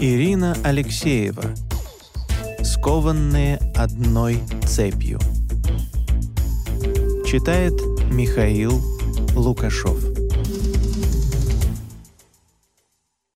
Ирина Алексеева. Скованные одной цепью. Читает Михаил Лукашов.